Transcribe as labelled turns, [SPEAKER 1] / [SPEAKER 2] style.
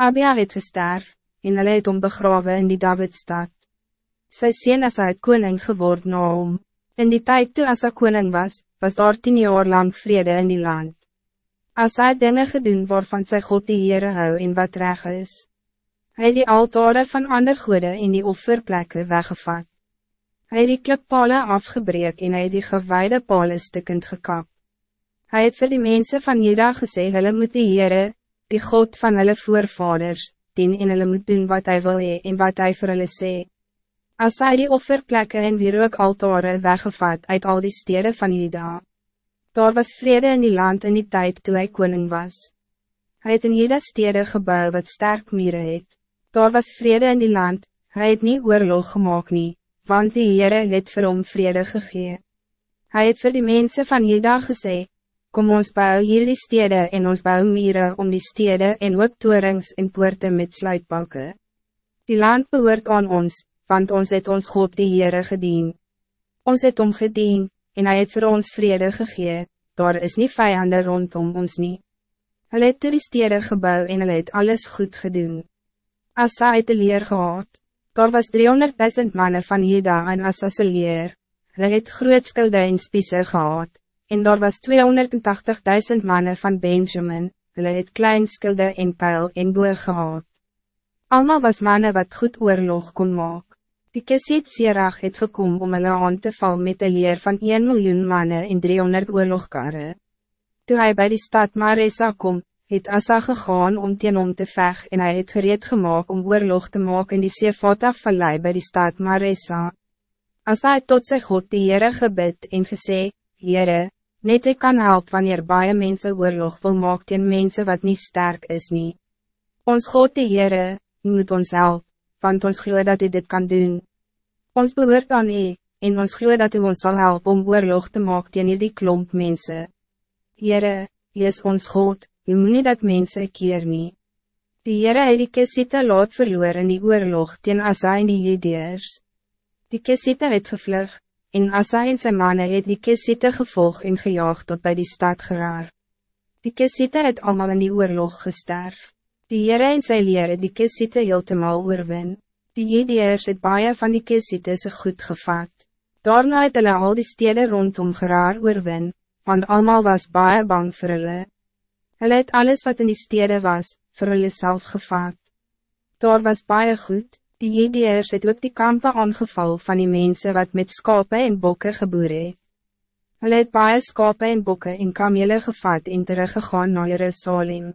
[SPEAKER 1] Abia het gesterf, en hulle het om begrawe in die Davidstad. Sy sien as hy het koning geword na hom. In die tijd toe as hy koning was, was daar tien jaar lang vrede in die land. As hy dinge gedoen waarvan sy God die Heere hou en wat reg is. Hy het die altare van ander goede in die offerplekke weggevat. Hij het die klippale afgebreek en hy het die gewaarde pale stikkend gekap. Hij het vir die mensen van Juda gesê, hulle moet die Heere, die God van hulle voorvaders, dien en hulle moet doen wat hij wil hee en wat hij vir hulle sê. As hy die offerplekke en die altare weggevat uit al die steden van Juda. Daar was vrede in die land in die tijd toen hij koning was. Hij het in Juda stede gebouw wat sterk mieren het. Daar was vrede in die land, hij het niet oorlog gemaakt nie, want die Heere het vir hom vrede gegee. Hij het vir die mensen van Juda gesê, kom ons bou hier die stede en ons bou mieren om die stede en ook torings en poorte met sluitbalken. Die land behoort aan ons, want ons het ons God die Heere gedien. Ons het om gedien, en hij het voor ons vrede gegee, daar is niet vijanden rondom ons niet. Hij het die stede gebouw en hij het alles goed gedaan. Asa het de leer gehad, Daar was 300.000 mannen van Juda en Asa leer. Hulle het groot skulde en spiese gehad. En daar was 280.000 mannen van Benjamin. Hulle het klein skulde en pijl en boer gehad. Alma was mannen wat goed oorlog kon maak. Die Kesit Sirach het gekom om hulle aan te val met een leer van 1 miljoen mannen in 300 oorlogkarre. Toen hij bij die stad Maresa kom, het Asa gegaan om teen om te veg en hij het gereed gemaakt om oorlog te maken in die Sefata vallei by die stad Maresa. Asa het tot sy God die Heere gebid en gesê, Heere, net ik kan help wanneer baie mense oorlog wil maak teen mense wat niet sterk is nie. Ons God die Heere, u moet ons help, want ons glo dat u dit kan doen. Ons behoort aan u, en ons glo dat u ons zal helpen om oorlog te maak teen die klomp mense. Heere, u is ons God, Je moet niet dat mensen keer nie. Die Heere het die Kesiete laat verloor in die oorlog teen Asa en die Judeers. Die Kesiete het gevlug, en Asa en sy manne het die Kesiete gevolg en gejaagd tot bij die stad geraar. Die Kesiete het allemaal in die oorlog gesterf. Die Heere en sy leer het die Kesiete heeltemaal oorwin. Die Judeers het baie van die Kesiete se goed gevat. Daarna het hulle al die steden rondom geraar oorwin, want allemaal was baie bang vir hulle. Hulle het alles wat in die stede was, vir hulle self gevaat. Daar was baie goed, die Jedeers het ook die kampe aangeval van die mensen wat met skape en bokke geboer het. Hulle het baie skape en bokke en kamele gevat en teruggegaan na Jerusalem.